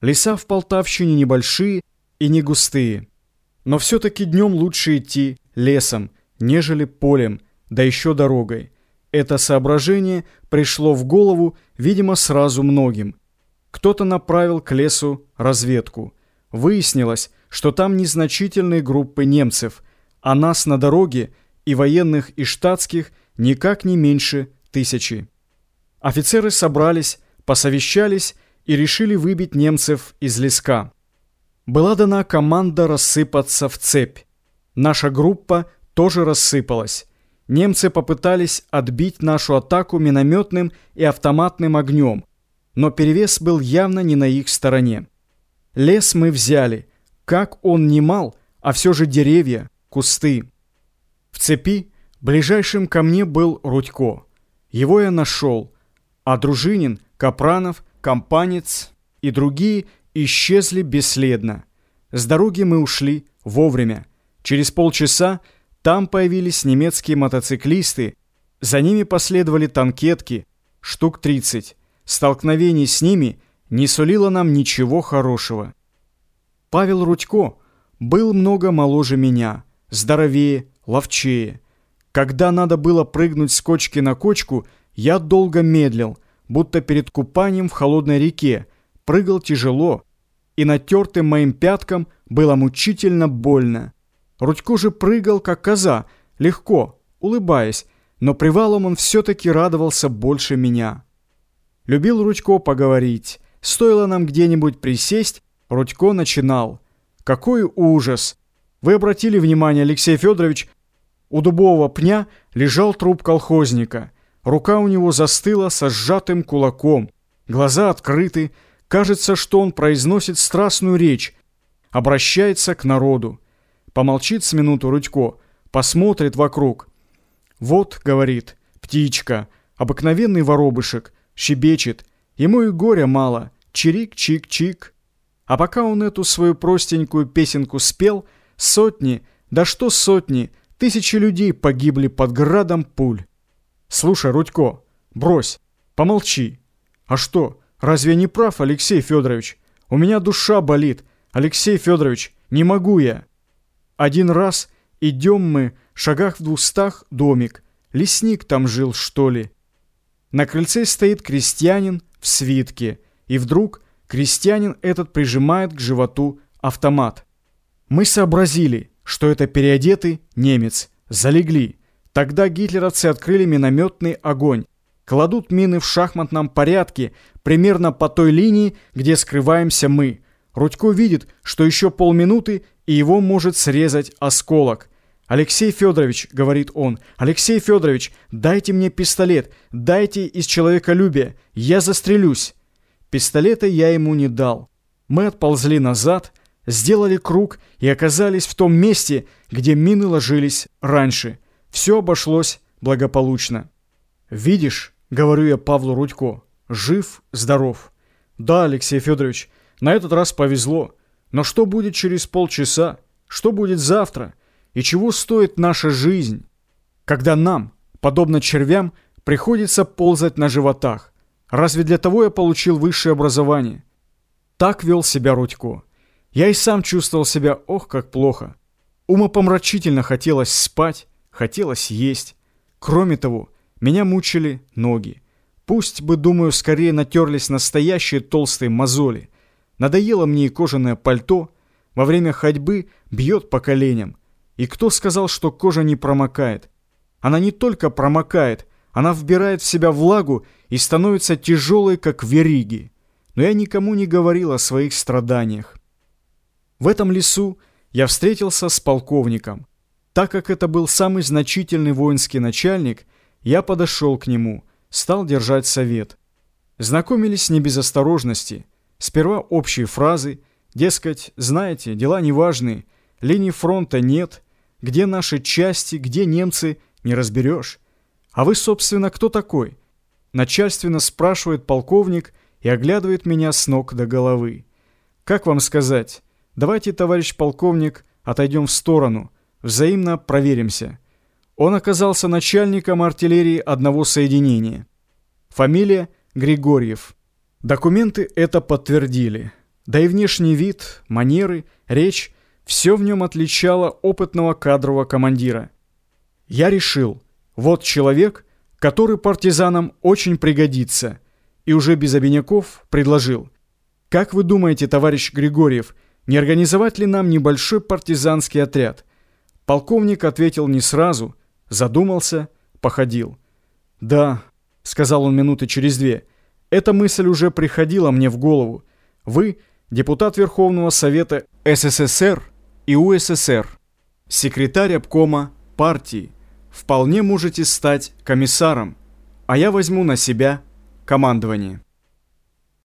Леса в Полтавщине небольшие и не густые. Но все-таки днем лучше идти лесом, нежели полем, да еще дорогой. Это соображение пришло в голову, видимо, сразу многим. Кто-то направил к лесу разведку. Выяснилось, что там незначительные группы немцев, а нас на дороге и военных, и штатских никак не меньше тысячи. Офицеры собрались, посовещались и решили выбить немцев из леска. Была дана команда рассыпаться в цепь. Наша группа тоже рассыпалась. Немцы попытались отбить нашу атаку минометным и автоматным огнем, но перевес был явно не на их стороне. Лес мы взяли. Как он не мал, а все же деревья, кусты. В цепи ближайшим ко мне был Рудько. Его я нашел, а Дружинин, Капранов, Компанец и другие исчезли бесследно. С дороги мы ушли вовремя. Через полчаса там появились немецкие мотоциклисты, за ними последовали танкетки, штук 30. Столкновение с ними не сулило нам ничего хорошего. Павел Рудько был много моложе меня, здоровее, ловчее. Когда надо было прыгнуть с кочки на кочку, я долго медлил, будто перед купанием в холодной реке, прыгал тяжело, и натертым моим пяткам было мучительно больно. Рудько же прыгал, как коза, легко, улыбаясь, но привалом он все-таки радовался больше меня. Любил Рудько поговорить. Стоило нам где-нибудь присесть, Рудько начинал. «Какой ужас! Вы обратили внимание, Алексей Федорович, у дубового пня лежал труп колхозника. Рука у него застыла со сжатым кулаком. Глаза открыты. Кажется, что он произносит страстную речь. Обращается к народу. Помолчит с минуту Рудько, посмотрит вокруг. «Вот», — говорит, — «птичка, обыкновенный воробышек, щебечет, ему и горя мало, чирик-чик-чик». А пока он эту свою простенькую песенку спел, сотни, да что сотни, тысячи людей погибли под градом пуль. «Слушай, Рудько, брось, помолчи. А что, разве не прав, Алексей Федорович? У меня душа болит. Алексей Федорович, не могу я». Один раз идем мы, шагах в двустах, домик. Лесник там жил, что ли. На крыльце стоит крестьянин в свитке. И вдруг крестьянин этот прижимает к животу автомат. Мы сообразили, что это переодетый немец. Залегли. Тогда гитлеровцы открыли минометный огонь. Кладут мины в шахматном порядке, примерно по той линии, где скрываемся мы. Рудько видит, что еще полминуты, и его может срезать осколок. «Алексей Федорович», — говорит он, — «Алексей Федорович, дайте мне пистолет, дайте из человеколюбия, я застрелюсь». Пистолета я ему не дал. Мы отползли назад, сделали круг и оказались в том месте, где мины ложились раньше. Все обошлось благополучно. «Видишь», — говорю я Павлу Рудько, — «жив, здоров». «Да, Алексей Федорович, на этот раз повезло». Но что будет через полчаса? Что будет завтра? И чего стоит наша жизнь, когда нам, подобно червям, приходится ползать на животах? Разве для того я получил высшее образование? Так вел себя Рудько. Я и сам чувствовал себя, ох, как плохо. Умопомрачительно хотелось спать, хотелось есть. Кроме того, меня мучили ноги. Пусть бы, думаю, скорее натерлись настоящие толстые мозоли – Надоело мне и кожаное пальто. Во время ходьбы бьет по коленям. И кто сказал, что кожа не промокает? Она не только промокает, она вбирает в себя влагу и становится тяжелой, как вериги. Но я никому не говорил о своих страданиях. В этом лесу я встретился с полковником. Так как это был самый значительный воинский начальник, я подошел к нему, стал держать совет. Знакомились не без осторожности – Сперва общие фразы, дескать, знаете, дела неважные, линии фронта нет, где наши части, где немцы, не разберешь. А вы, собственно, кто такой? Начальственно спрашивает полковник и оглядывает меня с ног до головы. Как вам сказать? Давайте, товарищ полковник, отойдем в сторону, взаимно проверимся. Он оказался начальником артиллерии одного соединения. Фамилия Григорьев. Документы это подтвердили. Да и внешний вид, манеры, речь – все в нем отличало опытного кадрового командира. Я решил, вот человек, который партизанам очень пригодится, и уже без обиняков предложил. Как вы думаете, товарищ Григорьев, не организовать ли нам небольшой партизанский отряд? Полковник ответил не сразу, задумался, походил. «Да», — сказал он минуты через две, — «эта мысль уже приходила мне в голову. Вы — депутат Верховного Совета СССР и УССР, секретарь обкома партии. Вполне можете стать комиссаром, а я возьму на себя командование.